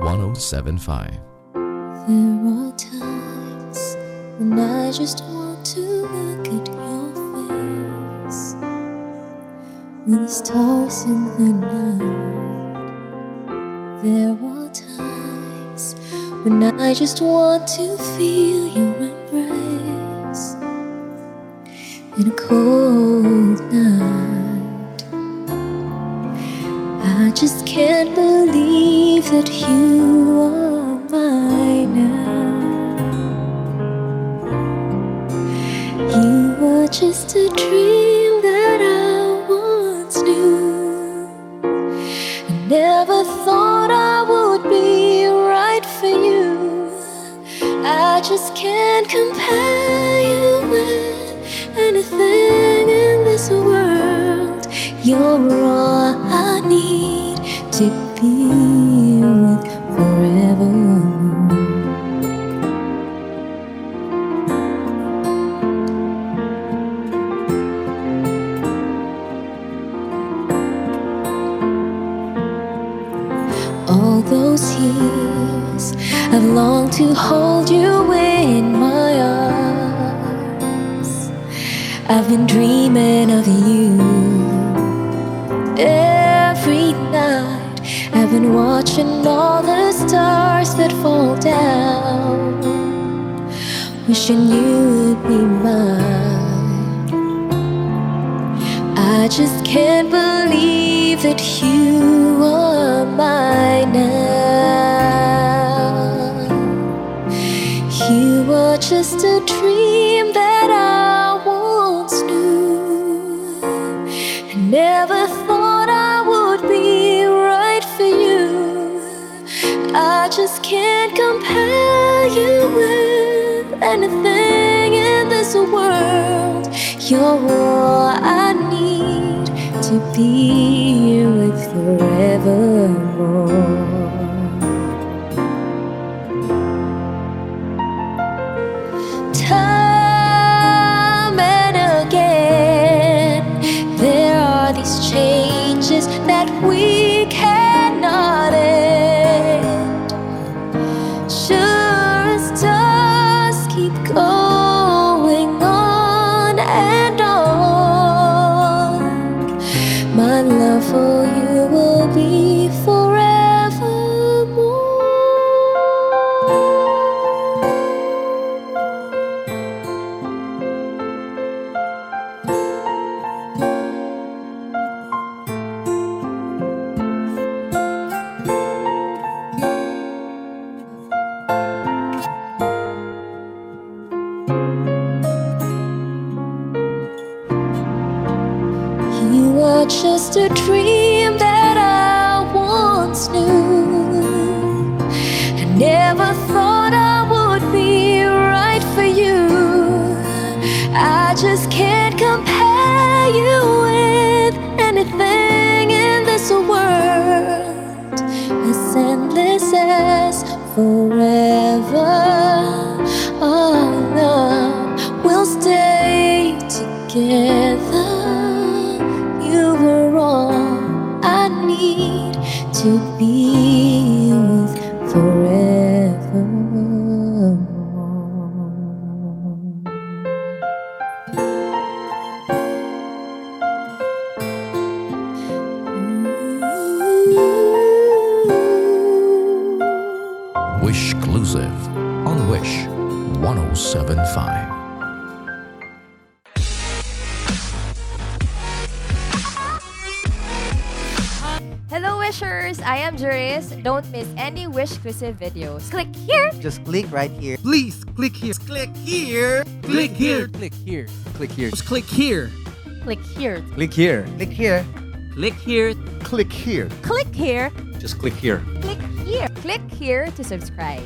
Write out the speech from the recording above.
Wish 1075. There are times when I just want to look at your face. When the stars in the night. There are times when I just want to feel your embrace. In a cold night. I just can't believe that you are mine now. You were just a dream that I once knew. I never thought I would be right for you. I just can't compare you with anything in this world. You're all to be with. All those years I've longed to hold you in my arms. I've been dreaming of you Been watching all the stars that fall down, wishing you would be mine. I just can't believe that you are mine now. You were just a dream that I once knew. Never can't compare you with anything in this world. You're all I need to be with forevermore. Going on and on, my love for you will be forevermore. A dream that I once knew. I never thought I would be right for you. I just can't compare you with anything in this world as endless as forever. Our love will stay together. Need to be with forevermore. Wish exclusive on Wish 1075. Wishers! I am Juris. Don't miss any Wish exclusive videos. Click here! Just click right here. Please click here. Click here. Click here. Click here. Click here. Just click here. Click here. Click here. Click here. Click here. Click here. Click here. Just click here. Click here. Click here to subscribe.